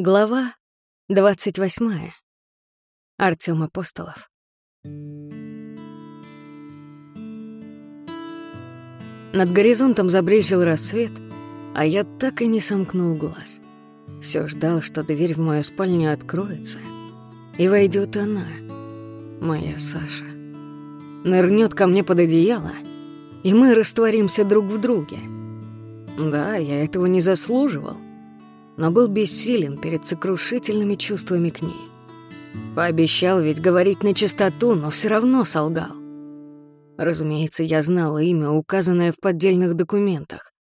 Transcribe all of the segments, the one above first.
Глава 28. Артём Апостолов. Над горизонтом забрезжил рассвет, а я так и не сомкнул глаз. Всё ждал, что дверь в мою спальню откроется, и войдёт она, моя Саша. Нырнёт ко мне под одеяло, и мы растворимся друг в друге. Да, я этого не заслуживал, но был бессилен перед сокрушительными чувствами к ней. Пообещал ведь говорить на чистоту, но все равно солгал. Разумеется, я знала имя, указанное в поддельных документах.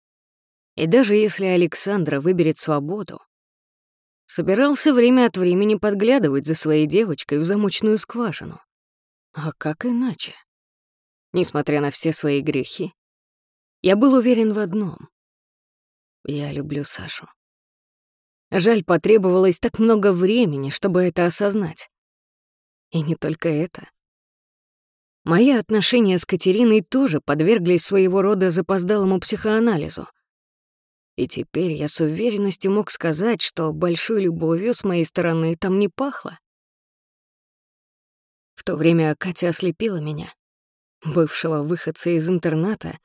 И даже если Александра выберет свободу, собирался время от времени подглядывать за своей девочкой в замочную скважину. А как иначе? Несмотря на все свои грехи, я был уверен в одном. Я люблю Сашу. Жаль, потребовалось так много времени, чтобы это осознать. И не только это. Мои отношения с Катериной тоже подверглись своего рода запоздалому психоанализу. И теперь я с уверенностью мог сказать, что большой любовью с моей стороны там не пахло. В то время Катя ослепила меня, бывшего выходца из интерната,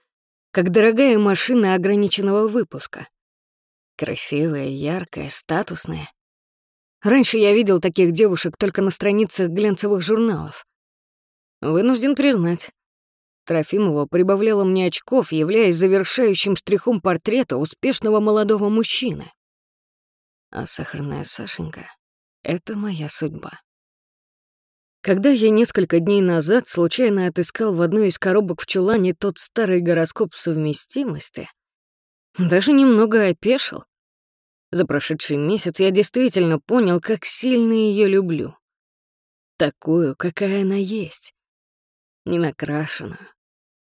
как дорогая машина ограниченного выпуска — Красивая, яркая, статусная. Раньше я видел таких девушек только на страницах глянцевых журналов. Вынужден признать, Трофимова прибавляла мне очков, являясь завершающим штрихом портрета успешного молодого мужчины. А сахарная Сашенька — это моя судьба. Когда я несколько дней назад случайно отыскал в одной из коробок в чулане тот старый гороскоп совместимости — даже немного опешил. За прошедший месяц я действительно понял, как сильно ее люблю. Такую, какая она есть. Ненакрашенную,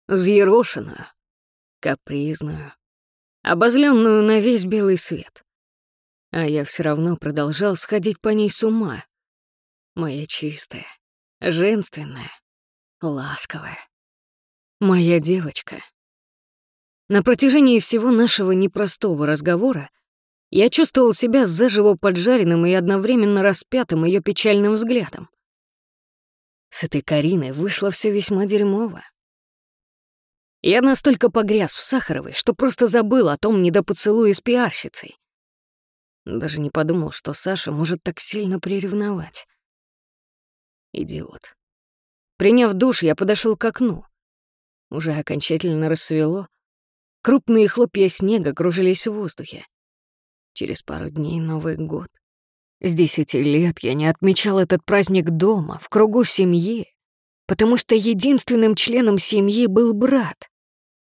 взъерошенную, капризную, обозленную на весь белый свет. А я все равно продолжал сходить по ней с ума. Моя чистая, женственная, ласковая. Моя девочка. На протяжении всего нашего непростого разговора я чувствовал себя заживо поджаренным и одновременно распятым ее печальным взглядом. С этой Кариной вышло все весьма дерьмово. Я настолько погряз в Сахаровой, что просто забыл о том недопоцелуе с пиарщицей. Даже не подумал, что Саша может так сильно приревновать. Идиот. Приняв душ, я подошел к окну. Уже окончательно рассвело, Крупные хлопья снега кружились в воздухе. Через пару дней Новый год. С десяти лет я не отмечал этот праздник дома, в кругу семьи, потому что единственным членом семьи был брат.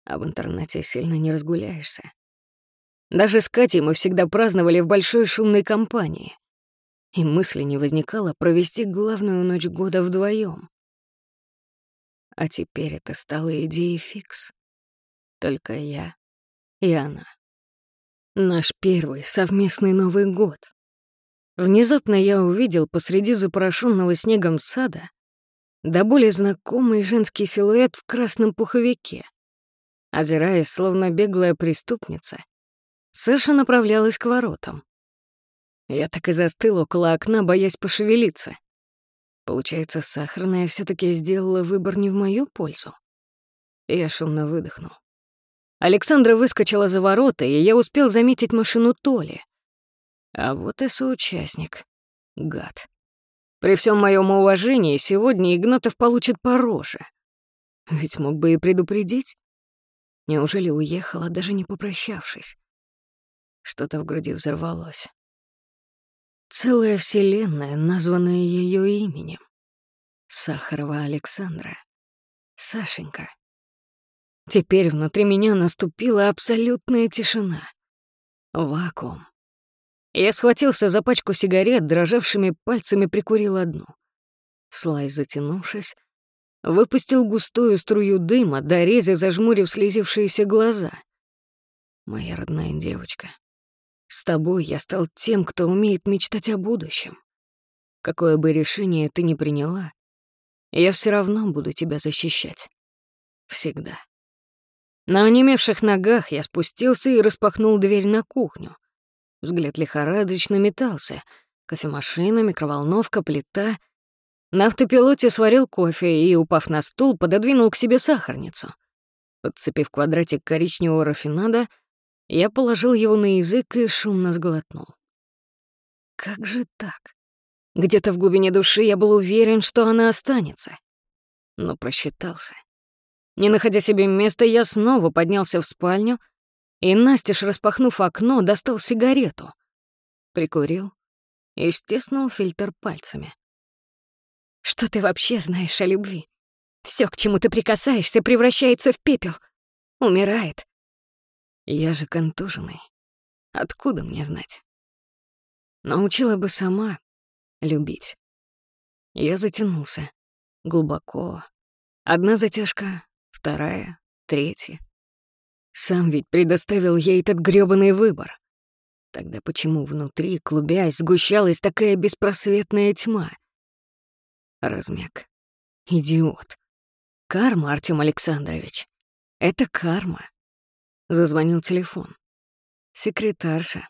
А в интернете сильно не разгуляешься. Даже с Катей мы всегда праздновали в большой шумной компании. И мысли не возникало провести главную ночь года вдвоем. А теперь это стало идеей фикс. Только я и она. Наш первый совместный Новый год. Внезапно я увидел посреди запорошенного снегом сада до более знакомый женский силуэт в красном пуховике. Озираясь, словно беглая преступница, Саша направлялась к воротам. Я так и застыл около окна, боясь пошевелиться. Получается, сахарная все таки сделала выбор не в мою пользу. Я шумно выдохнул. Александра выскочила за ворота, и я успел заметить машину Толи. А вот и соучастник. Гад. При всем моем уважении, сегодня Игнатов получит по роже. Ведь мог бы и предупредить. Неужели уехала, даже не попрощавшись? Что-то в груди взорвалось. Целая вселенная, названная ее именем. Сахарова Александра. Сашенька. Теперь внутри меня наступила абсолютная тишина. Вакуум. Я схватился за пачку сигарет, дрожавшими пальцами прикурил одну. Слай, затянувшись, выпустил густую струю дыма, дорезя зажмурив слезившиеся глаза. Моя родная девочка, с тобой я стал тем, кто умеет мечтать о будущем. Какое бы решение ты ни приняла, я все равно буду тебя защищать. Всегда. На онемевших ногах я спустился и распахнул дверь на кухню. Взгляд лихорадочно метался. Кофемашина, микроволновка, плита. На автопилоте сварил кофе и, упав на стул, пододвинул к себе сахарницу. Подцепив квадратик коричневого рафинада, я положил его на язык и шумно сглотнул. Как же так? Где-то в глубине души я был уверен, что она останется. Но просчитался. Не находя себе места, я снова поднялся в спальню и, настежь распахнув окно, достал сигарету. Прикурил и стеснул фильтр пальцами. «Что ты вообще знаешь о любви? Все, к чему ты прикасаешься, превращается в пепел. Умирает. Я же контуженный. Откуда мне знать? Научила бы сама любить. Я затянулся. Глубоко. Одна затяжка, вторая, третья. Сам ведь предоставил ей этот грёбаный выбор. Тогда почему внутри, клубясь, сгущалась такая беспросветная тьма? Размяк. Идиот. Карма, Артём Александрович. Это карма. Зазвонил телефон. Секретарша.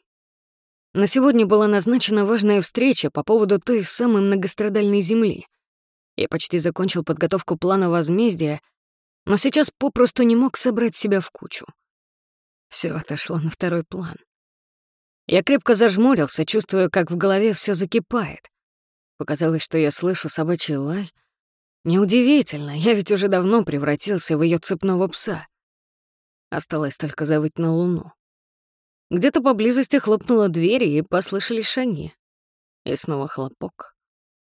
На сегодня была назначена важная встреча по поводу той самой многострадальной земли. Я почти закончил подготовку плана возмездия, но сейчас попросту не мог собрать себя в кучу. Все отошло на второй план. Я крепко зажмурился, чувствуя, как в голове все закипает. Показалось, что я слышу собачий лай, Неудивительно, я ведь уже давно превратился в ее цепного пса. Осталось только завыть на луну. Где-то поблизости хлопнула дверь, и послышались шаги. И снова хлопок.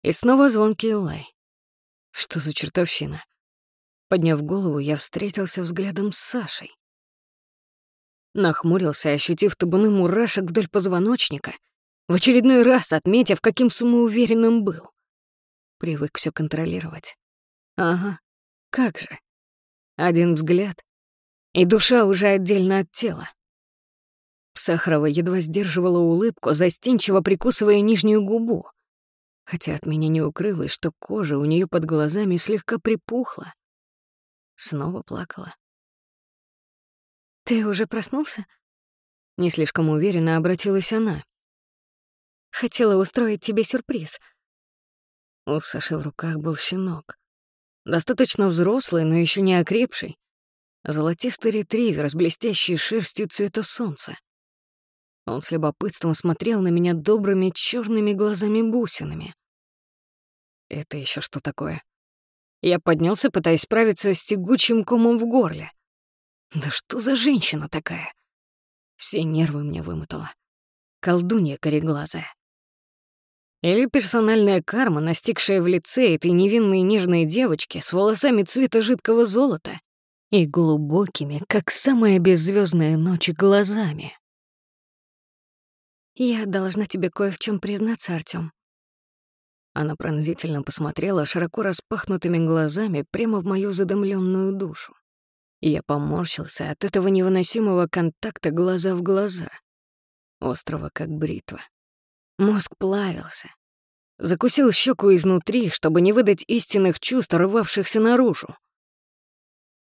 И снова звонкий лай. Что за чертовщина? Подняв голову, я встретился взглядом с Сашей. Нахмурился, ощутив табуны мурашек вдоль позвоночника, в очередной раз отметив, каким самоуверенным был. Привык все контролировать. Ага, как же. Один взгляд, и душа уже отдельно от тела. Сахарова едва сдерживала улыбку, застенчиво прикусывая нижнюю губу, хотя от меня не укрылось, что кожа у нее под глазами слегка припухла. Снова плакала. «Ты уже проснулся?» Не слишком уверенно обратилась она. «Хотела устроить тебе сюрприз». У Саши в руках был щенок. Достаточно взрослый, но еще не окрепший. Золотистый ретривер с блестящей шерстью цвета солнца. Он с любопытством смотрел на меня добрыми черными глазами-бусинами. Это еще что такое? Я поднялся, пытаясь справиться с тягучим комом в горле. Да что за женщина такая? Все нервы мне вымотала. Колдунья кореглазая. Или персональная карма, настигшая в лице этой невинной нежной девочки с волосами цвета жидкого золота и глубокими, как самая беззвездная ночь, глазами. «Я должна тебе кое в чем признаться, Артём». Она пронзительно посмотрела широко распахнутыми глазами прямо в мою задымленную душу. Я поморщился от этого невыносимого контакта глаза в глаза, острого как бритва. Мозг плавился. Закусил щеку изнутри, чтобы не выдать истинных чувств, рвавшихся наружу.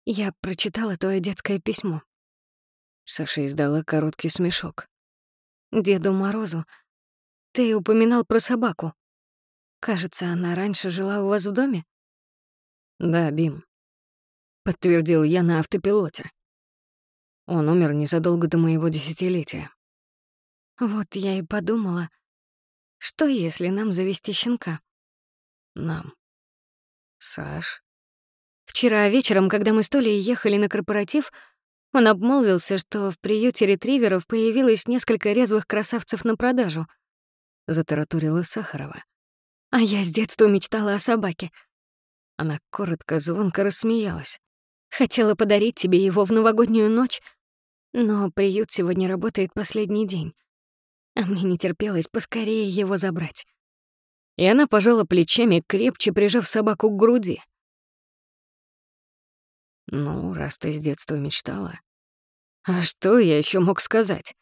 Я прочитала твое детское письмо. Саша издала короткий смешок. Деду Морозу ты упоминал про собаку. Кажется, она раньше жила у вас в доме? Да, Бим. Подтвердил я на автопилоте. Он умер незадолго до моего десятилетия. Вот я и подумала, что если нам завести щенка? Нам. Саш. Вчера вечером, когда мы с Толей ехали на корпоратив, он обмолвился, что в приюте ретриверов появилось несколько резвых красавцев на продажу. Затараторила Сахарова. А я с детства мечтала о собаке. Она коротко, звонко рассмеялась. Хотела подарить тебе его в новогоднюю ночь, но приют сегодня работает последний день а мне не терпелось поскорее его забрать. И она пожала плечами, крепче прижав собаку к груди. «Ну, раз ты с детства мечтала...» А что я еще мог сказать?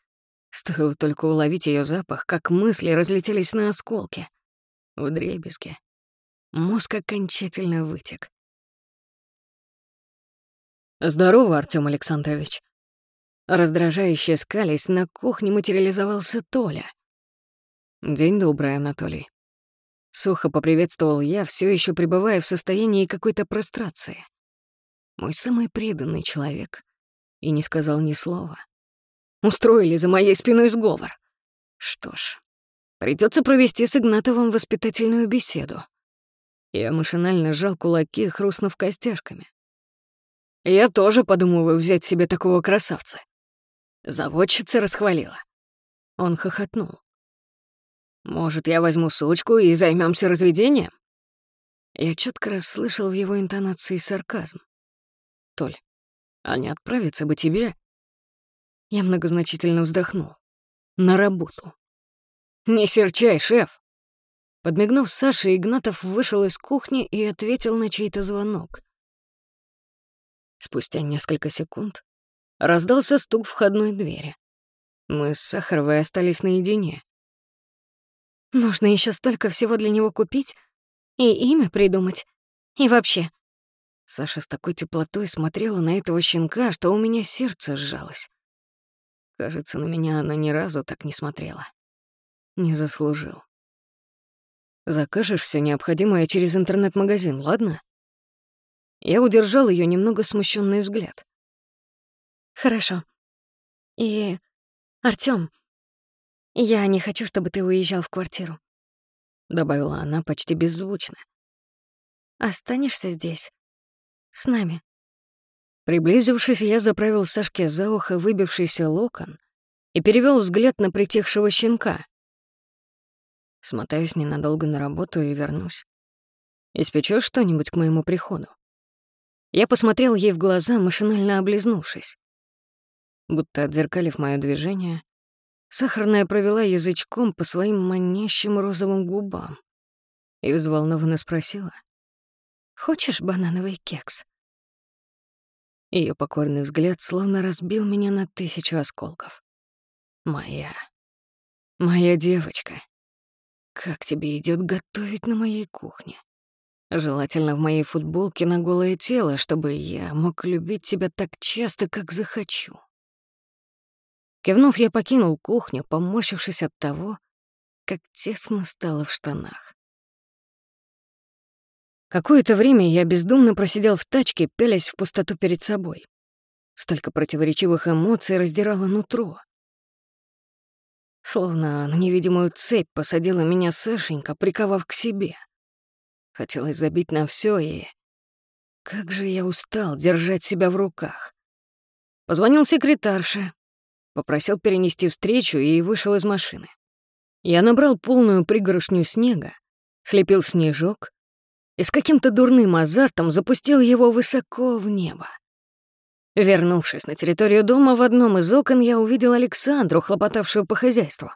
Стоило только уловить ее запах, как мысли разлетелись на осколки. В дребезге. Мозг окончательно вытек. «Здорово, Артём Александрович», Раздражающе скались, на кухне материализовался Толя. «День добрый, Анатолий». Сухо поприветствовал я, все еще пребывая в состоянии какой-то прострации. Мой самый преданный человек. И не сказал ни слова. Устроили за моей спиной сговор. Что ж, придется провести с Игнатовым воспитательную беседу. Я машинально сжал кулаки, хрустнув костяшками. Я тоже подумываю взять себе такого красавца. Заводчица расхвалила. Он хохотнул. Может, я возьму сучку и займемся разведением? Я четко расслышал в его интонации сарказм. Толь, а не отправиться бы тебе? Я многозначительно вздохнул. На работу. Не серчай, шеф. Подмигнув Саше, Игнатов вышел из кухни и ответил на чей-то звонок. Спустя несколько секунд раздался стук входной двери. Мы с Сахаровой остались наедине. Нужно еще столько всего для него купить и имя придумать. И вообще. Саша с такой теплотой смотрела на этого щенка, что у меня сердце сжалось. Кажется, на меня она ни разу так не смотрела. Не заслужил. Закажешь все необходимое через интернет-магазин, ладно? Я удержал ее немного смущенный взгляд. Хорошо. И, Артём, я не хочу, чтобы ты уезжал в квартиру, добавила она почти беззвучно. Останешься здесь с нами. Приблизившись, я заправил Сашке за ухо выбившийся локон и перевел взгляд на притихшего щенка. Смотаюсь ненадолго на работу и вернусь. Испечёшь что-нибудь к моему приходу? Я посмотрел ей в глаза, машинально облизнувшись. Будто отзеркалив моё движение, сахарная провела язычком по своим манящим розовым губам и взволнованно спросила. «Хочешь банановый кекс?» Ее покорный взгляд словно разбил меня на тысячу осколков. «Моя, моя девочка, как тебе идет готовить на моей кухне?» Желательно в моей футболке на голое тело, чтобы я мог любить тебя так часто, как захочу. Кивнув, я покинул кухню, поморщившись от того, как тесно стало в штанах. Какое-то время я бездумно просидел в тачке, пялясь в пустоту перед собой. Столько противоречивых эмоций раздирало нутро. Словно на невидимую цепь посадила меня Сашенька, приковав к себе — Хотелось забить на все и... Как же я устал держать себя в руках. Позвонил секретарше, попросил перенести встречу и вышел из машины. Я набрал полную пригоршню снега, слепил снежок и с каким-то дурным азартом запустил его высоко в небо. Вернувшись на территорию дома, в одном из окон я увидел Александру, хлопотавшую по хозяйству.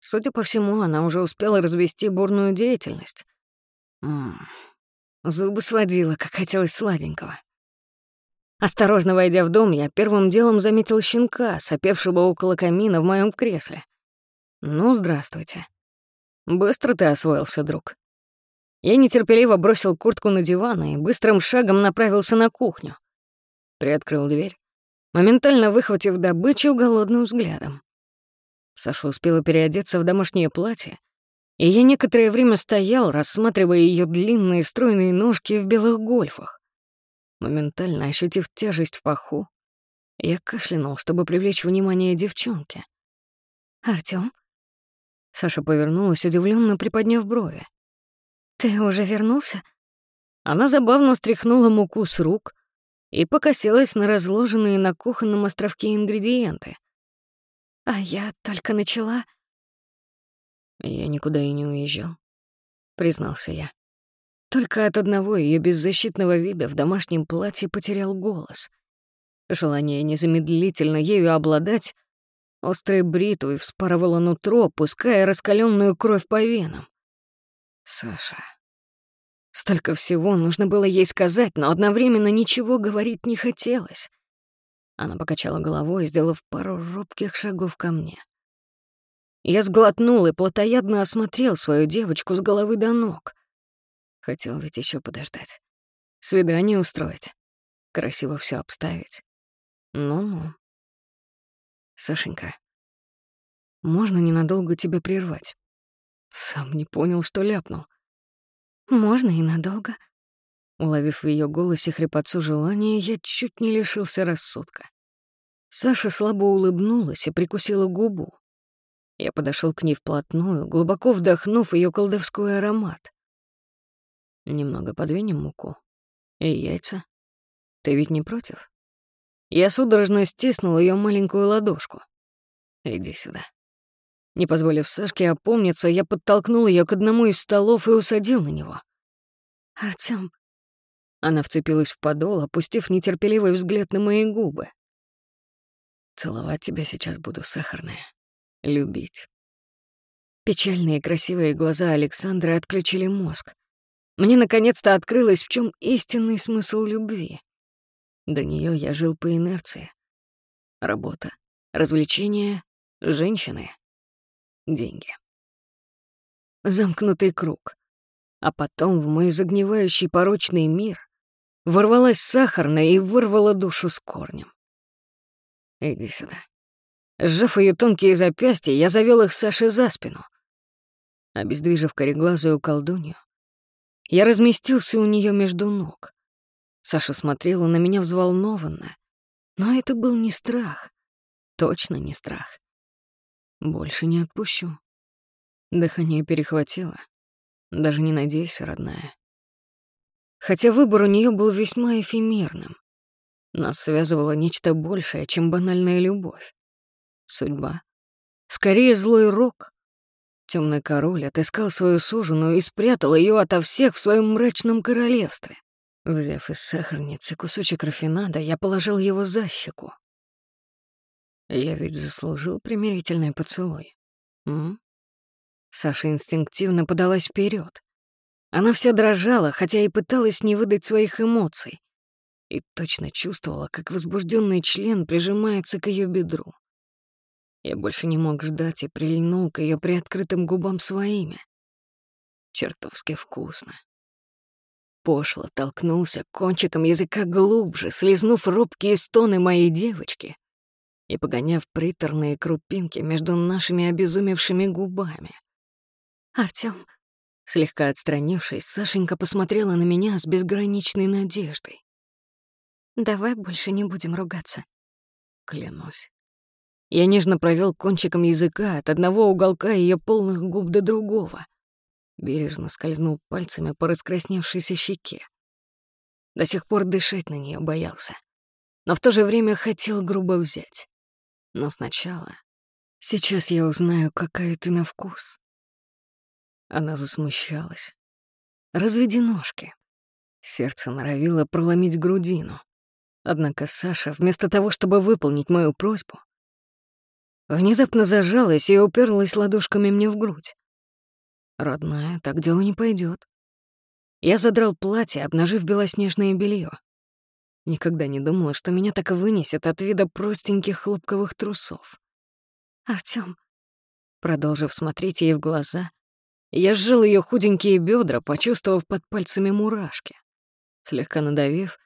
Судя по всему, она уже успела развести бурную деятельность. М -м, зубы сводила, как хотелось сладенького. Осторожно войдя в дом, я первым делом заметил щенка, сопевшего около камина в моем кресле. «Ну, здравствуйте. Быстро ты освоился, друг». Я нетерпеливо бросил куртку на диван и быстрым шагом направился на кухню. Приоткрыл дверь, моментально выхватив добычу голодным взглядом. Саша успела переодеться в домашнее платье, и я некоторое время стоял, рассматривая ее длинные стройные ножки в белых гольфах. Моментально ощутив тяжесть в паху, я кашлянул, чтобы привлечь внимание девчонки. «Артём?» Саша повернулась, удивленно приподняв брови. «Ты уже вернулся?» Она забавно стряхнула муку с рук и покосилась на разложенные на кухонном островке ингредиенты. «А я только начала...» Я никуда и не уезжал, признался я. Только от одного ее беззащитного вида в домашнем платье потерял голос. Желание незамедлительно ею обладать острой бритвой вспарывало нутро, пуская раскаленную кровь по венам. Саша. Столько всего нужно было ей сказать, но одновременно ничего говорить не хотелось. Она покачала головой, сделав пару робких шагов ко мне. Я сглотнул и плотоядно осмотрел свою девочку с головы до ног. Хотел ведь еще подождать. Свидание устроить. Красиво все обставить. Ну-ну. Сашенька, можно ненадолго тебя прервать? Сам не понял, что ляпнул. Можно и надолго. Уловив в ее голосе хрипотцу желания, я чуть не лишился рассудка. Саша слабо улыбнулась и прикусила губу. Я подошел к ней вплотную, глубоко вдохнув ее колдовской аромат. Немного подвинем муку. И яйца. Ты ведь не против? Я судорожно стиснул ее маленькую ладошку. Иди сюда. Не позволив Сашке опомниться, я подтолкнул ее к одному из столов и усадил на него. «Артём...» Она вцепилась в подол, опустив нетерпеливый взгляд на мои губы. «Целовать тебя сейчас буду, сахарная. Любить». Печальные красивые глаза Александры отключили мозг. Мне наконец-то открылось, в чем истинный смысл любви. До нее я жил по инерции. Работа, развлечения, женщины деньги. Замкнутый круг. А потом в мой загнивающий порочный мир ворвалась сахарная и вырвала душу с корнем. Иди сюда. Сжав ее тонкие запястья, я завел их Саше за спину. Обездвижив кореглазую колдунью, я разместился у нее между ног. Саша смотрела на меня взволнованно, но это был не страх, точно не страх. Больше не отпущу. Дыхание перехватило. Даже не надейся, родная. Хотя выбор у нее был весьма эфемерным. Нас связывало нечто большее, чем банальная любовь. Судьба. Скорее, злой рок. Темный король отыскал свою суженую и спрятал ее ото всех в своем мрачном королевстве. Взяв из сахарницы кусочек рафинада, я положил его за щеку. Я ведь заслужил примирительный поцелуй. М? Саша инстинктивно подалась вперед. Она вся дрожала, хотя и пыталась не выдать своих эмоций. И точно чувствовала, как возбужденный член прижимается к ее бедру. Я больше не мог ждать и прильнул к ее приоткрытым губам своими. Чертовски вкусно. Пошло толкнулся кончиком языка глубже, слезнув робкие стоны моей девочки, и погоняв приторные крупинки между нашими обезумевшими губами. «Артём...» Слегка отстранившись, Сашенька посмотрела на меня с безграничной надеждой. «Давай больше не будем ругаться». Клянусь. Я нежно провел кончиком языка от одного уголка ее полных губ до другого. Бережно скользнул пальцами по раскрасневшейся щеке. До сих пор дышать на нее боялся. Но в то же время хотел грубо взять. Но сначала... Сейчас я узнаю, какая ты на вкус. Она засмущалась. Разведи ножки. Сердце норовило проломить грудину. Однако Саша, вместо того, чтобы выполнить мою просьбу, внезапно зажалась и уперлась ладошками мне в грудь. Родная, так дело не пойдет. Я задрал платье, обнажив белоснежное белье. Никогда не думала, что меня так вынесет от вида простеньких хлопковых трусов. «Артём», продолжив смотреть ей в глаза, я сжал ее худенькие бедра, почувствовав под пальцами мурашки. Слегка надавив,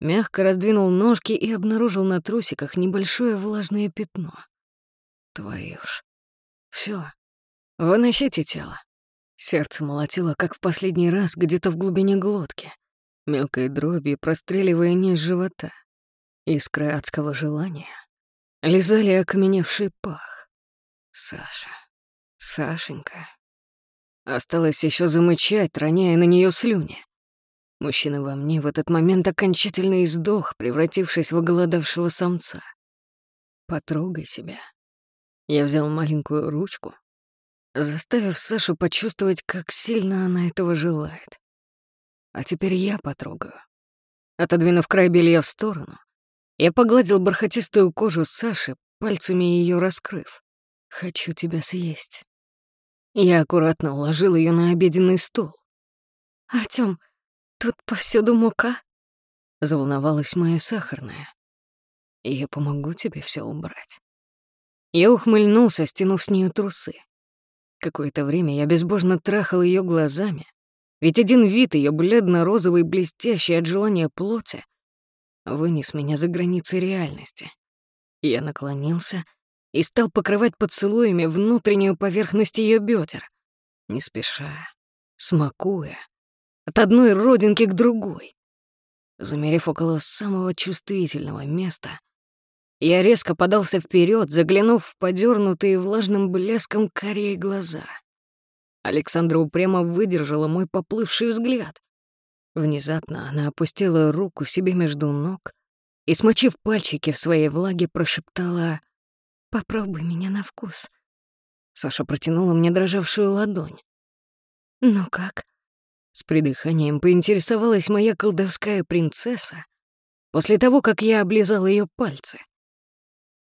мягко раздвинул ножки и обнаружил на трусиках небольшое влажное пятно. Твою ж. Всё. Выносите тело. Сердце молотило, как в последний раз, где-то в глубине глотки мелкой дроби простреливая низ живота. Искры адского желания лизали окаменевший пах. Саша, Сашенька. Осталось еще замычать, роняя на нее слюни. Мужчина во мне в этот момент окончательно издох, превратившись в оголодавшего самца. Потрогай себя. Я взял маленькую ручку, заставив Сашу почувствовать, как сильно она этого желает. А теперь я потрогаю. Отодвинув край белья в сторону, я погладил бархатистую кожу Саши, пальцами ее раскрыв. «Хочу тебя съесть». Я аккуратно уложил ее на обеденный стол. «Артём, тут повсюду мука?» Заволновалась моя сахарная. «Я помогу тебе все убрать». Я ухмыльнулся, стянув с нее трусы. Какое-то время я безбожно трахал ее глазами, ведь один вид ее бледно-розовый, блестящий от желания плоти, вынес меня за границы реальности. Я наклонился и стал покрывать поцелуями внутреннюю поверхность ее бедер, не спеша, смакуя, от одной родинки к другой. Замерев около самого чувствительного места, я резко подался вперед, заглянув в подернутые влажным блеском карие глаза. Александра упрямо выдержала мой поплывший взгляд. Внезапно она опустила руку себе между ног и, смочив пальчики в своей влаге, прошептала «Попробуй меня на вкус». Саша протянула мне дрожавшую ладонь. «Ну как?» С придыханием поинтересовалась моя колдовская принцесса после того, как я облизал ее пальцы.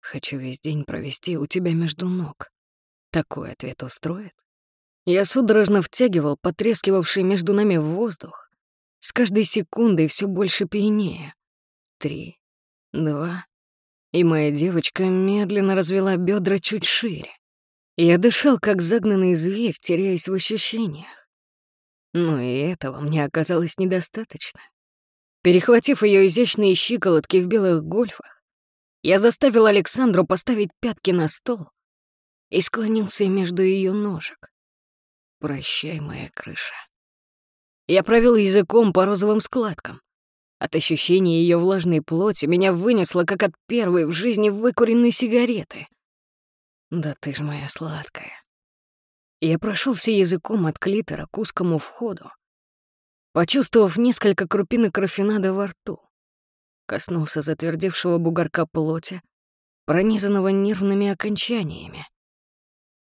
«Хочу весь день провести у тебя между ног. Такой ответ устроит?» Я судорожно втягивал потрескивавший между нами воздух, с каждой секундой все больше пьянее. Три, два, и моя девочка медленно развела бедра чуть шире. Я дышал, как загнанный зверь, теряясь в ощущениях. Но и этого мне оказалось недостаточно. Перехватив ее изящные щиколотки в белых гольфах, я заставил Александру поставить пятки на стол и склонился между ее ножек. «Прощай, моя крыша». Я провел языком по розовым складкам. От ощущения ее влажной плоти меня вынесло, как от первой в жизни выкуренной сигареты. «Да ты ж моя сладкая». Я прошелся языком от клитора к узкому входу, почувствовав несколько крупинок рафинада во рту. Коснулся затвердевшего бугорка плоти, пронизанного нервными окончаниями.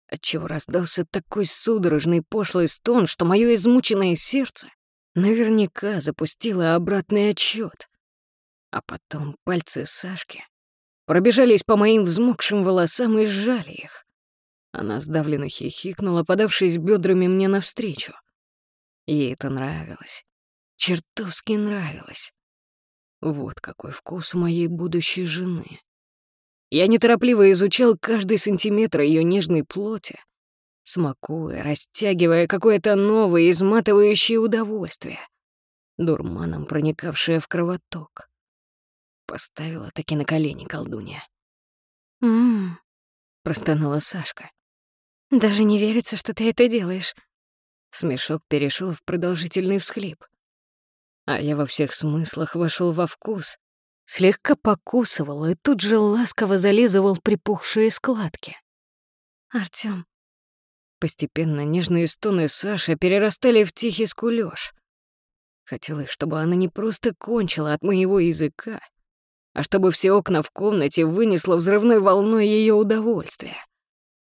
Отчего раздался такой судорожный пошлый стон, что мое измученное сердце наверняка запустило обратный отсчет. А потом пальцы Сашки пробежались по моим взмокшим волосам и сжали их. Она сдавленно хихикнула, подавшись бедрами мне навстречу. Ей это нравилось. Чертовски нравилось. Вот какой вкус моей будущей жены. Я неторопливо изучал каждый сантиметр ее нежной плоти, смакуя, растягивая какое-то новое, изматывающее удовольствие, дурманом проникавшее в кровоток. Поставила таки на колени колдунья. «М-м-м», простонала Сашка. Даже не верится, что ты это делаешь. Смешок перешел в продолжительный всхлип. А я во всех смыслах вошел во вкус, слегка покусывал и тут же ласково зализывал припухшие складки. Артём. Постепенно нежные стоны Саши перерастали в тихий скулёж. Хотелось, чтобы она не просто кончила от моего языка, а чтобы все окна в комнате вынесло взрывной волной ее удовольствия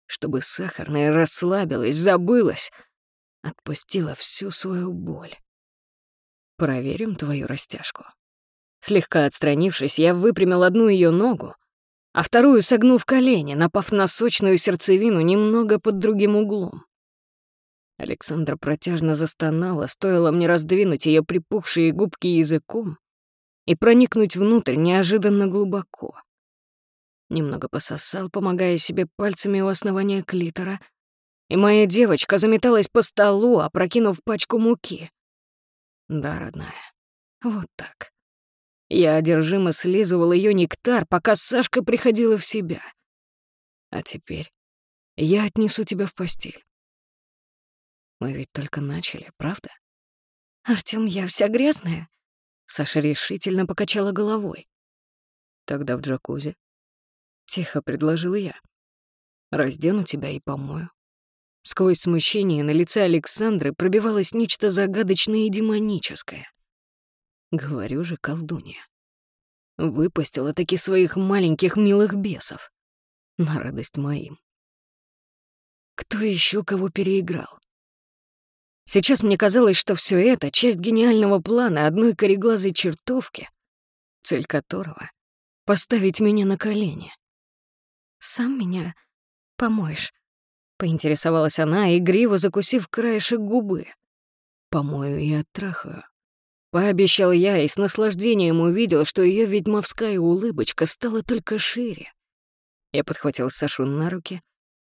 чтобы сахарная расслабилась, забылась, отпустила всю свою боль. Проверим твою растяжку. Слегка отстранившись, я выпрямил одну ее ногу, а вторую согнул в колени, напав на сочную сердцевину немного под другим углом. Александра протяжно застонала, стоило мне раздвинуть ее припухшие губки языком и проникнуть внутрь неожиданно глубоко. Немного пососал, помогая себе пальцами у основания клитора, и моя девочка заметалась по столу, опрокинув пачку муки. Да, родная, вот так. Я одержимо слизывал ее нектар, пока Сашка приходила в себя. А теперь я отнесу тебя в постель. Мы ведь только начали, правда? Артём, я вся грязная. Саша решительно покачала головой. Тогда в джакузи. Тихо предложил я. Раздену тебя и помою. Сквозь смущение на лице Александры пробивалось нечто загадочное и демоническое. Говорю же, колдунья. Выпустила таки своих маленьких милых бесов. На радость моим. Кто еще кого переиграл? Сейчас мне казалось, что все это — часть гениального плана одной кореглазой чертовки, цель которого — поставить меня на колени. Сам меня помоешь?» — поинтересовалась она, игриво закусив краешек губы. «Помою и оттрахаю». Пообещал я и с наслаждением увидел, что ее ведьмовская улыбочка стала только шире. Я подхватил Сашу на руки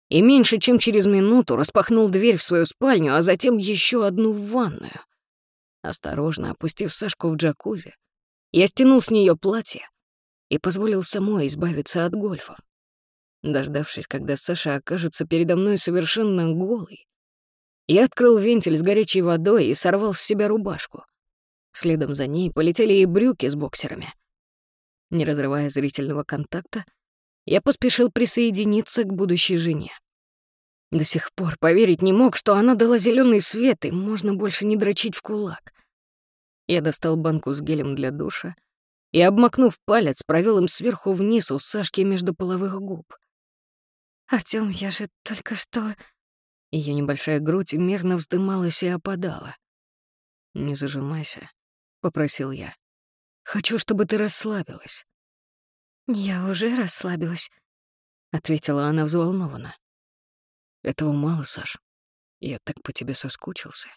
и меньше чем через минуту распахнул дверь в свою спальню, а затем еще одну в ванную. Осторожно опустив Сашку в джакузи, я стянул с нее платье и позволил самой избавиться от гольфов. Дождавшись, когда Саша окажется передо мной совершенно голый, я открыл вентиль с горячей водой и сорвал с себя рубашку. Следом за ней полетели и брюки с боксерами. Не разрывая зрительного контакта, я поспешил присоединиться к будущей жене. До сих пор поверить не мог, что она дала зеленый свет, и можно больше не дрочить в кулак. Я достал банку с гелем для душа и, обмакнув палец, провел им сверху вниз у Сашки между половых губ. «Артём, я же только что...» Ее небольшая грудь мерно вздымалась и опадала. «Не зажимайся», — попросил я. «Хочу, чтобы ты расслабилась». «Я уже расслабилась», — ответила она взволнованно. «Этого мало, Саш. Я так по тебе соскучился».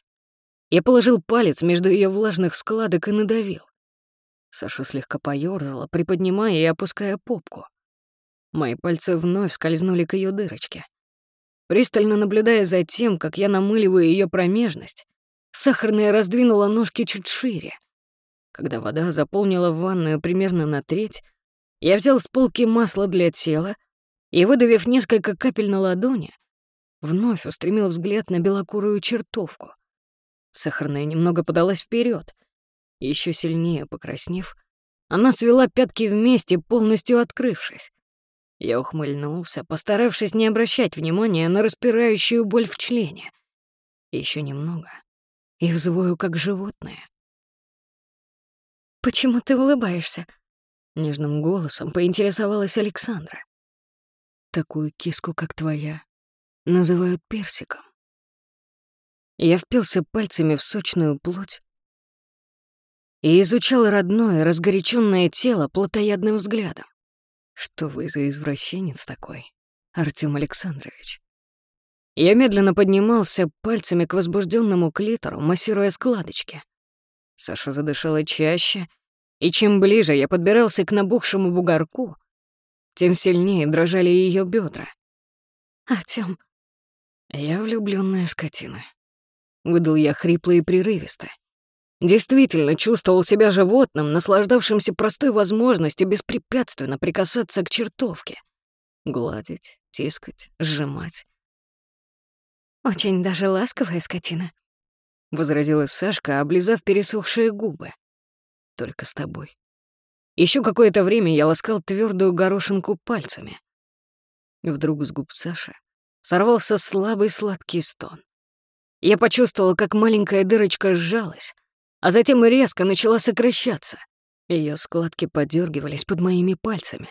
Я положил палец между ее влажных складок и надавил. Саша слегка поёрзала, приподнимая и опуская попку. Мои пальцы вновь скользнули к ее дырочке. Пристально наблюдая за тем, как я намыливаю ее промежность, сахарная раздвинула ножки чуть шире. Когда вода заполнила ванную примерно на треть, я взял с полки масло для тела и, выдавив несколько капель на ладони, вновь устремил взгляд на белокурую чертовку. Сахарная немного подалась вперед, еще сильнее покраснев, она свела пятки вместе, полностью открывшись. Я ухмыльнулся, постаравшись не обращать внимания на распирающую боль в члене. Еще немного, и взвою, как животное. «Почему ты улыбаешься?» Нежным голосом поинтересовалась Александра. «Такую киску, как твоя, называют персиком». Я впился пальцами в сочную плоть и изучал родное, разгоряченное тело плотоядным взглядом. Что вы за извращенец такой, Артем Александрович? Я медленно поднимался пальцами к возбужденному клитору, массируя складочки. Саша задышала чаще, и чем ближе я подбирался к набухшему бугорку, тем сильнее дрожали ее бедра. «Артём...» «Я влюбленная скотина», — выдал я хрипло и прерывисто. Действительно чувствовал себя животным, наслаждавшимся простой возможностью беспрепятственно прикасаться к чертовке. Гладить, тискать, сжимать. «Очень даже ласковая скотина», — возразила Сашка, облизав пересохшие губы. «Только с тобой». Еще какое-то время я ласкал твердую горошинку пальцами. И вдруг с губ Саши сорвался слабый сладкий стон. Я почувствовал, как маленькая дырочка сжалась, а затем резко начала сокращаться. Ее складки подергивались под моими пальцами,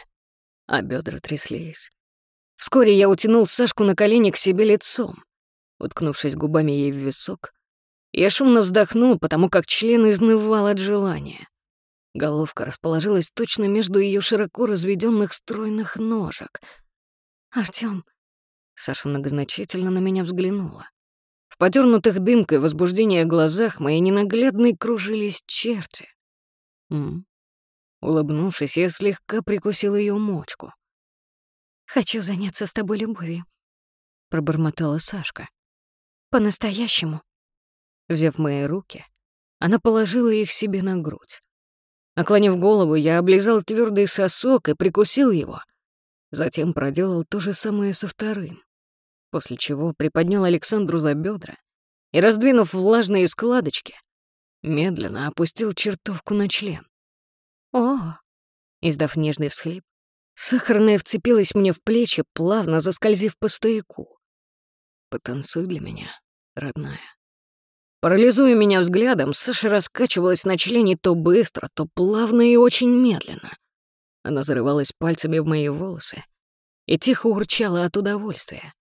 а бедра тряслись. Вскоре я утянул Сашку на колени к себе лицом. Уткнувшись губами ей в висок, я шумно вздохнул, потому как член изнывал от желания. Головка расположилась точно между ее широко разведенных стройных ножек. «Артём...» Саша многозначительно на меня взглянула. В подернутых дымкой возбуждения глазах мои ненаглядные кружились черти. М Улыбнувшись, я слегка прикусил ее мочку. «Хочу заняться с тобой любовью», — пробормотала Сашка. «По-настоящему». Взяв мои руки, она положила их себе на грудь. Наклонив голову, я облизал твердый сосок и прикусил его. Затем проделал то же самое со вторым после чего приподнял Александру за бедра и, раздвинув влажные складочки, медленно опустил чертовку на член. «О!» — издав нежный всхлип, сахарная вцепилась мне в плечи, плавно заскользив по стояку. «Потанцуй для меня, родная». Парализуя меня взглядом, Саша раскачивалась на члене то быстро, то плавно и очень медленно. Она зарывалась пальцами в мои волосы и тихо урчала от удовольствия.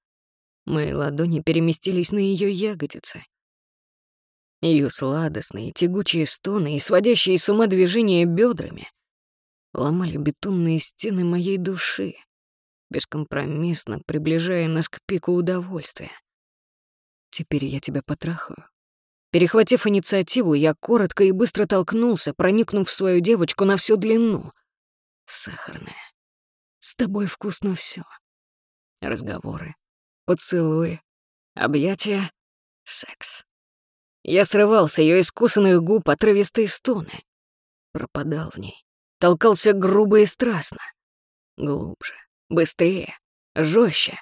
Мои ладони переместились на ее ягодицы. Ее сладостные, тягучие стоны и сводящие с ума движения бедрами ломали бетонные стены моей души, бескомпромиссно приближая нас к пику удовольствия. Теперь я тебя потрахаю. Перехватив инициативу, я коротко и быстро толкнулся, проникнув в свою девочку на всю длину. Сахарная. С тобой вкусно все. Разговоры, поцелуи, объятия, секс. Я срывал с ее искусанных губ отрывистые стоны. Пропадал в ней. Толкался грубо и страстно. Глубже, быстрее, жестче,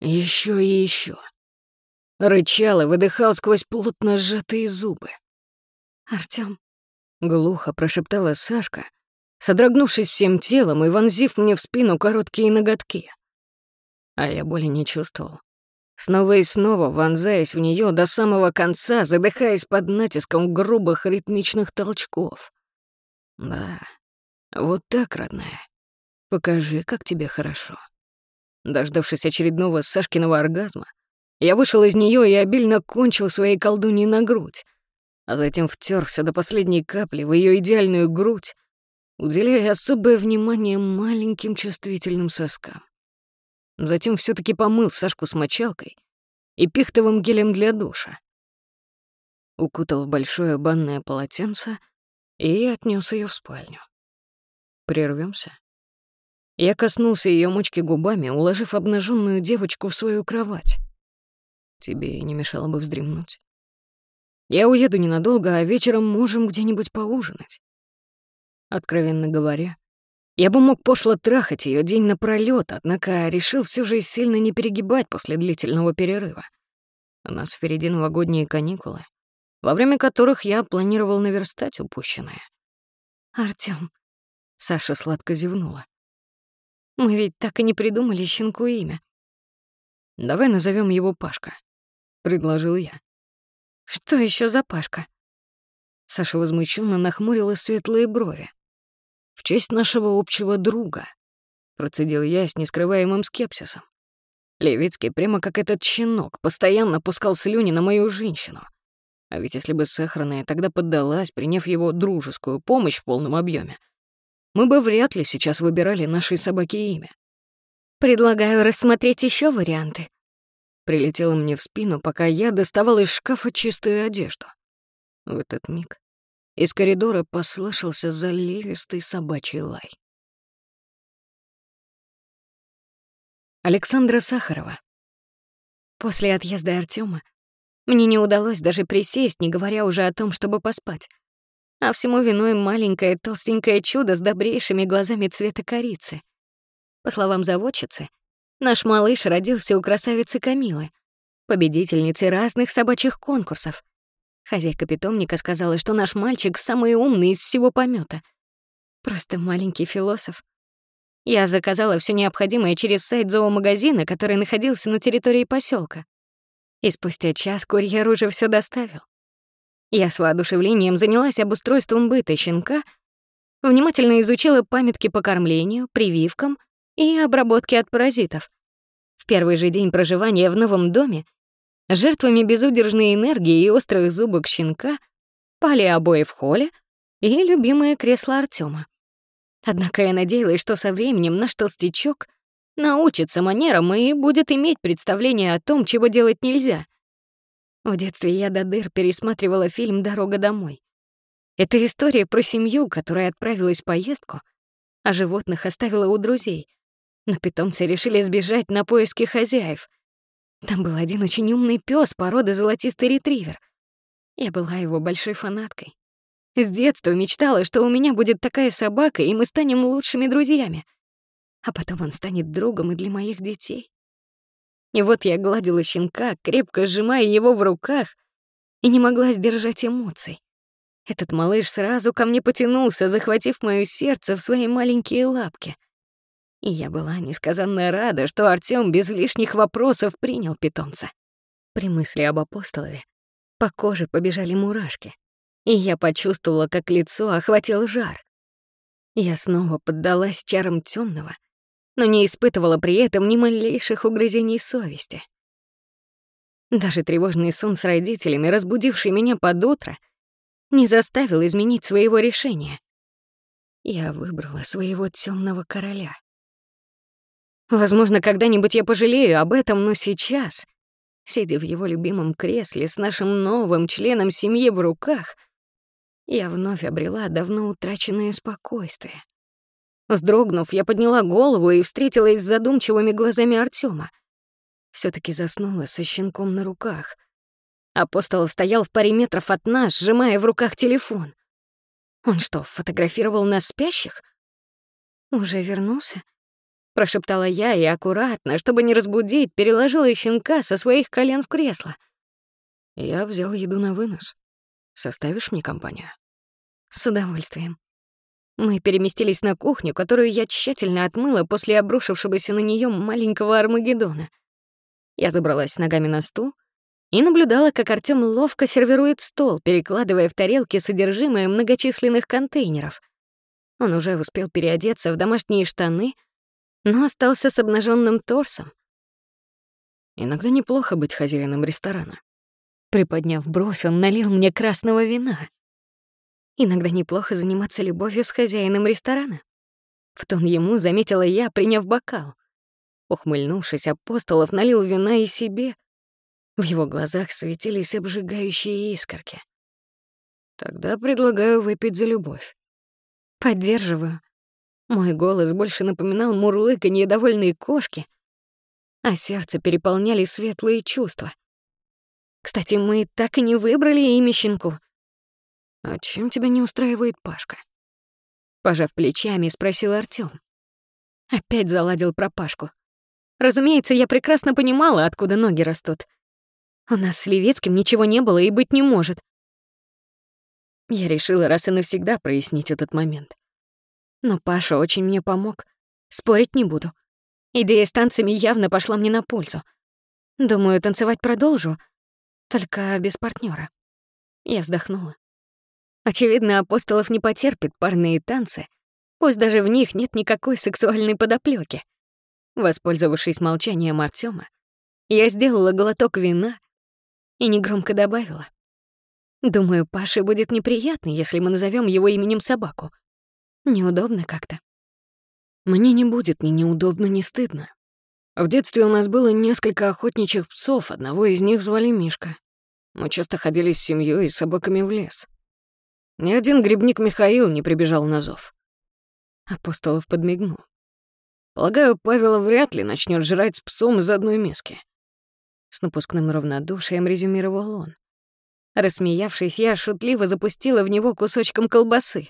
еще и еще. Рычал и выдыхал сквозь плотно сжатые зубы. Артём, Глухо прошептала Сашка, содрогнувшись всем телом и вонзив мне в спину короткие ноготки. А я боли не чувствовал. Снова и снова вонзаясь в нее до самого конца, задыхаясь под натиском грубых ритмичных толчков. Да, вот так, родная. Покажи, как тебе хорошо. Дождавшись очередного Сашкиного оргазма, я вышел из нее и обильно кончил своей колдуньей на грудь, а затем втерся до последней капли в ее идеальную грудь, уделяя особое внимание маленьким чувствительным соскам. Затем все таки помыл Сашку с мочалкой и пихтовым гелем для душа. Укутал в большое банное полотенце и отнес ее в спальню. Прервемся. Я коснулся ее мочки губами, уложив обнаженную девочку в свою кровать. Тебе не мешало бы вздремнуть. Я уеду ненадолго, а вечером можем где-нибудь поужинать. Откровенно говоря, я бы мог пошло трахать ее день напролёт, однако решил все же сильно не перегибать после длительного перерыва. У нас впереди новогодние каникулы, во время которых я планировал наверстать упущенное. Артём, Саша сладко зевнула. мы ведь так и не придумали щенку имя. Давай назовем его Пашка, предложил я. Что еще за Пашка? Саша возмущенно нахмурила светлые брови. В честь нашего общего друга, процедил я с нескрываемым скепсисом. Левицкий, прямо как этот щенок, постоянно пускал слюни на мою женщину. А ведь если бы Сахарная тогда поддалась, приняв его дружескую помощь в полном объеме, мы бы вряд ли сейчас выбирали нашей собаке имя. Предлагаю рассмотреть еще варианты. Прилетела мне в спину, пока я доставал из шкафа чистую одежду. В этот миг из коридора послышался заливистый собачий лай. Александра Сахарова. После отъезда Артема мне не удалось даже присесть, не говоря уже о том, чтобы поспать. А всему виной маленькое толстенькое чудо с добрейшими глазами цвета корицы. По словам заводчицы, наш малыш родился у красавицы Камилы, победительницы разных собачьих конкурсов — Хозяйка питомника сказала, что наш мальчик самый умный из всего помета. Просто маленький философ. Я заказала все необходимое через сайт зоомагазина, который находился на территории поселка. И спустя час курьер уже все доставил. Я с воодушевлением занялась обустройством быта щенка, внимательно изучила памятки по кормлению, прививкам и обработке от паразитов. В первый же день проживания в новом доме Жертвами безудержной энергии и острых зубок щенка пали обои в холле и любимое кресло Артема. Однако я надеялась, что со временем наш толстячок научится манерам и будет иметь представление о том, чего делать нельзя. В детстве я до дыр пересматривала фильм «Дорога домой». Это история про семью, которая отправилась в поездку, а животных оставила у друзей. Но питомцы решили сбежать на поиски хозяев — там был один очень умный пес породы золотистый ретривер. Я была его большой фанаткой. С детства мечтала, что у меня будет такая собака, и мы станем лучшими друзьями. А потом он станет другом и для моих детей. И вот я гладила щенка, крепко сжимая его в руках, и не могла сдержать эмоций. Этот малыш сразу ко мне потянулся, захватив моё сердце в свои маленькие лапки. И я была несказанно рада, что Артём без лишних вопросов принял питомца. При мысли об апостолове по коже побежали мурашки, и я почувствовала, как лицо охватил жар. Я снова поддалась чарам тёмного, но не испытывала при этом ни малейших угрызений совести. Даже тревожный сон с родителями, разбудивший меня под утро, не заставил изменить своего решения. Я выбрала своего тёмного короля. Возможно, когда-нибудь я пожалею об этом, но сейчас, сидя в его любимом кресле с нашим новым членом семьи в руках, я вновь обрела давно утраченное спокойствие. Вздрогнув, я подняла голову и встретилась с задумчивыми глазами Артема. все таки заснула со щенком на руках. Апостол стоял в паре метров от нас, сжимая в руках телефон. Он что, фотографировал нас спящих? Уже вернулся? Прошептала я и аккуратно, чтобы не разбудить, переложила щенка со своих колен в кресло. Я взял еду на вынос. Составишь мне компанию? С удовольствием. Мы переместились на кухню, которую я тщательно отмыла после обрушившегося на нее маленького Армагеддона. Я забралась ногами на стул и наблюдала, как Артём ловко сервирует стол, перекладывая в тарелки содержимое многочисленных контейнеров. Он уже успел переодеться в домашние штаны, но остался с обнаженным торсом. Иногда неплохо быть хозяином ресторана. Приподняв бровь, он налил мне красного вина. Иногда неплохо заниматься любовью с хозяином ресторана. В тон ему заметила я, приняв бокал. Ухмыльнувшись, Апостолов налил вина и себе. В его глазах светились обжигающие искорки. Тогда предлагаю выпить за любовь. Поддерживаю. Мой голос больше напоминал мурлыканье довольной кошки, а сердце переполняли светлые чувства. Кстати, мы так и не выбрали имя щенку. «А чем тебя не устраивает Пашка?» Пожав плечами, спросил Артём. Опять заладил про Пашку. Разумеется, я прекрасно понимала, откуда ноги растут. У нас с Левецким ничего не было и быть не может. Я решила раз и навсегда прояснить этот момент. Но Паша очень мне помог. Спорить не буду. Идея с танцами явно пошла мне на пользу. Думаю, танцевать продолжу, только без партнера. Я вздохнула. Очевидно, Апостолов не потерпит парные танцы, пусть даже в них нет никакой сексуальной подоплёки. Воспользовавшись молчанием Артёма, я сделала глоток вина и негромко добавила. Думаю, Паше будет неприятно, если мы назовем его именем собаку. Неудобно как-то. Мне не будет ни неудобно, ни стыдно. В детстве у нас было несколько охотничьих псов, одного из них звали Мишка. Мы часто ходили с семьей и собаками в лес. Ни один грибник Михаил не прибежал на зов. Апостолов подмигнул. Полагаю, Павел вряд ли начнет жрать с псом из одной миски. С напускным равнодушием резюмировал он. Рассмеявшись, я шутливо запустила в него кусочком колбасы.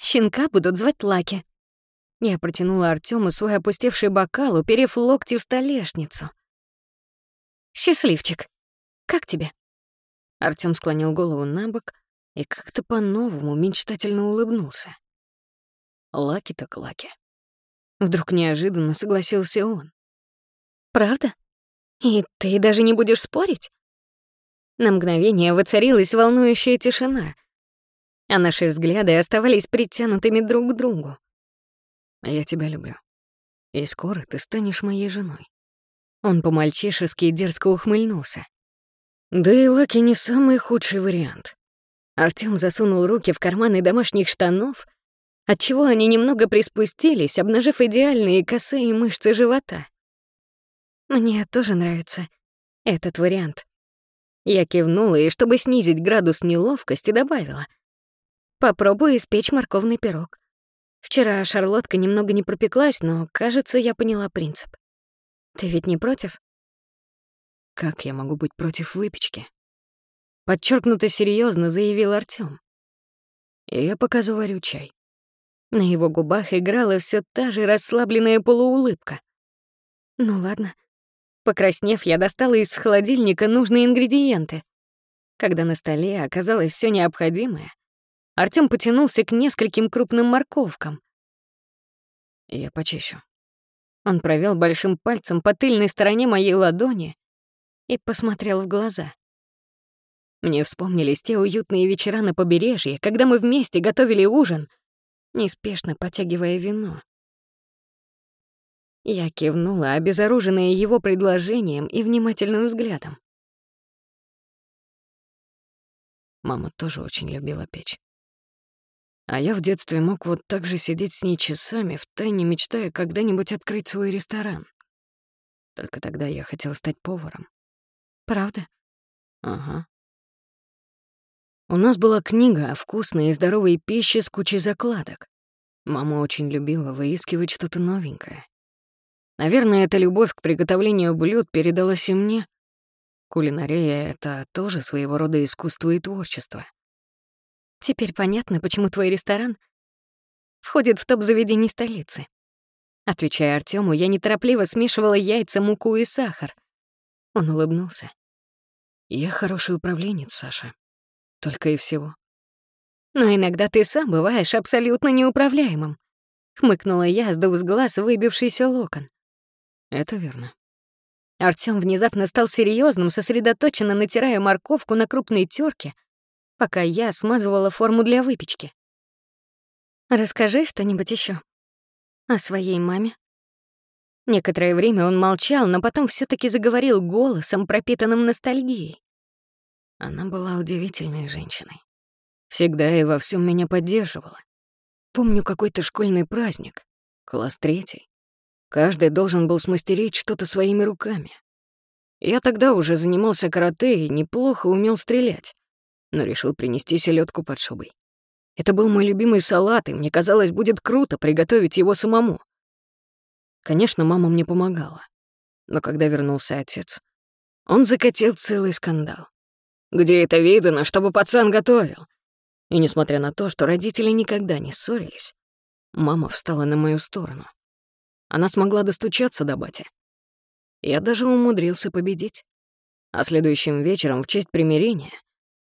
«Щенка будут звать Лаки», я протянула Артёму свой опустевший бокал, уперев локти в столешницу. «Счастливчик, как тебе?» Артём склонил голову на бок и как-то по-новому мечтательно улыбнулся. «Лаки так лаки». Вдруг неожиданно согласился он. «Правда? И ты даже не будешь спорить?» На мгновение воцарилась волнующая тишина, а наши взгляды оставались притянутыми друг к другу. Я тебя люблю. И скоро ты станешь моей женой. Он по-мальчишески дерзко ухмыльнулся. Да и Лаки не самый худший вариант. Артём засунул руки в карманы домашних штанов, отчего они немного приспустились, обнажив идеальные косые мышцы живота. Мне тоже нравится этот вариант. Я кивнула и, чтобы снизить градус неловкости, добавила. Попробую испечь морковный пирог. Вчера шарлотка немного не пропеклась, но, кажется, я поняла принцип. Ты ведь не против? Как я могу быть против выпечки? Подчеркнуто серьезно заявил Артём. И я пока заварю чай. На его губах играла все та же расслабленная полуулыбка. Ну ладно. Покраснев, я достала из холодильника нужные ингредиенты. Когда на столе оказалось все необходимое, Артём потянулся к нескольким крупным морковкам. Я почищу. Он провел большим пальцем по тыльной стороне моей ладони и посмотрел в глаза. Мне вспомнились те уютные вечера на побережье, когда мы вместе готовили ужин, неспешно потягивая вино. Я кивнула, обезоруженная его предложением и внимательным взглядом. Мама тоже очень любила печь. А я в детстве мог вот так же сидеть с ней часами, втайне мечтая когда-нибудь открыть свой ресторан. Только тогда я хотел стать поваром. Правда? Ага. У нас была книга о вкусной и здоровой пище с кучей закладок. Мама очень любила выискивать что-то новенькое. Наверное, эта любовь к приготовлению блюд передалась и мне. Кулинария — это тоже своего рода искусство и творчество. Теперь понятно, почему твой ресторан входит в топ заведений столицы. Отвечая Артему, я неторопливо смешивала яйца, муку и сахар. Он улыбнулся. «Я хороший управленец, Саша. Только и всего». «Но иногда ты сам бываешь абсолютно неуправляемым», — хмыкнула я, сдув с глаз выбившийся локон. «Это верно». Артём внезапно стал серьезным, сосредоточенно натирая морковку на крупной терке, пока я смазывала форму для выпечки. «Расскажи что-нибудь еще о своей маме». Некоторое время он молчал, но потом все таки заговорил голосом, пропитанным ностальгией. Она была удивительной женщиной. Всегда и во всем меня поддерживала. Помню какой-то школьный праздник, класс третий. Каждый должен был смастерить что-то своими руками. Я тогда уже занимался карате и неплохо умел стрелять, но решил принести селедку под шубой. Это был мой любимый салат, и мне казалось, будет круто приготовить его самому. Конечно, мама мне помогала. Но когда вернулся отец, он закатил целый скандал. Где это видно, чтобы пацан готовил? И несмотря на то, что родители никогда не ссорились, мама встала на мою сторону. Она смогла достучаться до бати. Я даже умудрился победить. А следующим вечером, в честь примирения,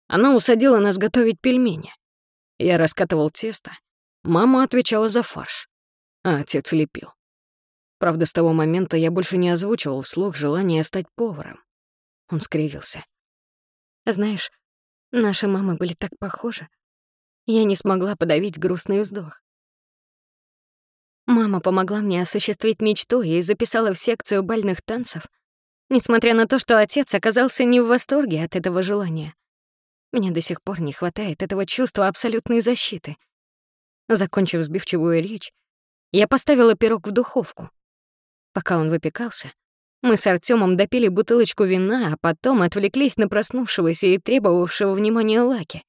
она усадила нас готовить пельмени. Я раскатывал тесто, мама отвечала за фарш, а отец лепил. Правда, с того момента я больше не озвучивал вслух желание стать поваром. Он скривился. «Знаешь, наши мамы были так похожи. Я не смогла подавить грустный вздох. Мама помогла мне осуществить мечту и записала в секцию бальных танцев, несмотря на то, что отец оказался не в восторге от этого желания. Мне до сих пор не хватает этого чувства абсолютной защиты. Закончив сбивчивую речь, я поставила пирог в духовку. Пока он выпекался, мы с Артёмом допили бутылочку вина, а потом отвлеклись на проснувшегося и требовавшего внимания Лаки.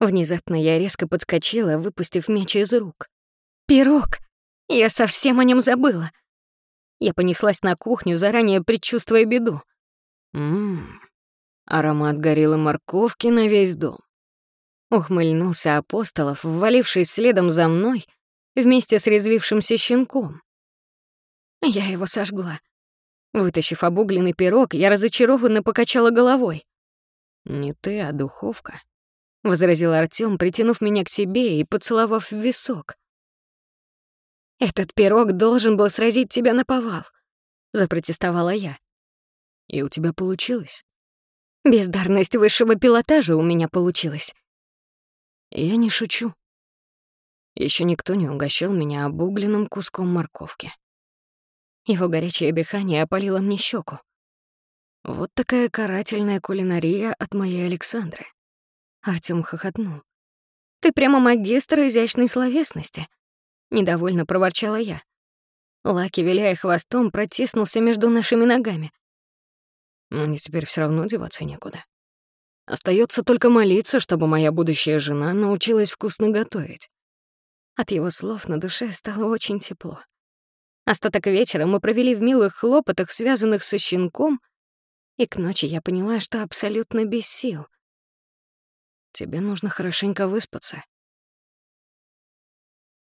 Внезапно я резко подскочила, выпустив мяч из рук. «Пирог! Я совсем о нем забыла!» Я понеслась на кухню, заранее предчувствуя беду. «Ммм, Аромат горелой морковки на весь дом. Ухмыльнулся Апостолов, ввалившись следом за мной вместе с резвившимся щенком. Я его сожгла. Вытащив обугленный пирог, я разочарованно покачала головой. «Не ты, а духовка», — возразил Артём, притянув меня к себе и поцеловав в висок. «Этот пирог должен был сразить тебя на повал», — запротестовала я. «И у тебя получилось?» Бездарность высшего пилотажа у меня получилась. Я не шучу. Еще никто не угощал меня обугленным куском морковки. Его горячее дыхание опалило мне щеку. Вот такая карательная кулинария от моей Александры. Артём хохотнул. «Ты прямо магистр изящной словесности», — недовольно проворчала я. Лаки, виляя хвостом, протиснулся между нашими ногами. Но мне теперь все равно деваться некуда. Остается только молиться, чтобы моя будущая жена научилась вкусно готовить. От его слов на душе стало очень тепло. Остаток вечера мы провели в милых хлопотах, связанных со щенком, и к ночи я поняла, что абсолютно без сил. Тебе нужно хорошенько выспаться.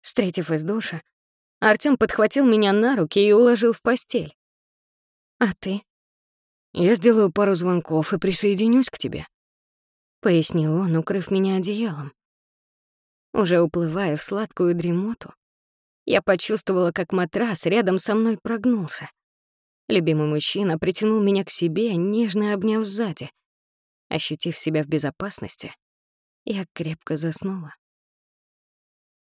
Встретив из душа, Артём подхватил меня на руки и уложил в постель. «А ты?» Я сделаю пару звонков и присоединюсь к тебе», — пояснил он, укрыв меня одеялом. Уже уплывая в сладкую дремоту, я почувствовала, как матрас рядом со мной прогнулся. Любимый мужчина притянул меня к себе, нежно обняв сзади. Ощутив себя в безопасности, я крепко заснула.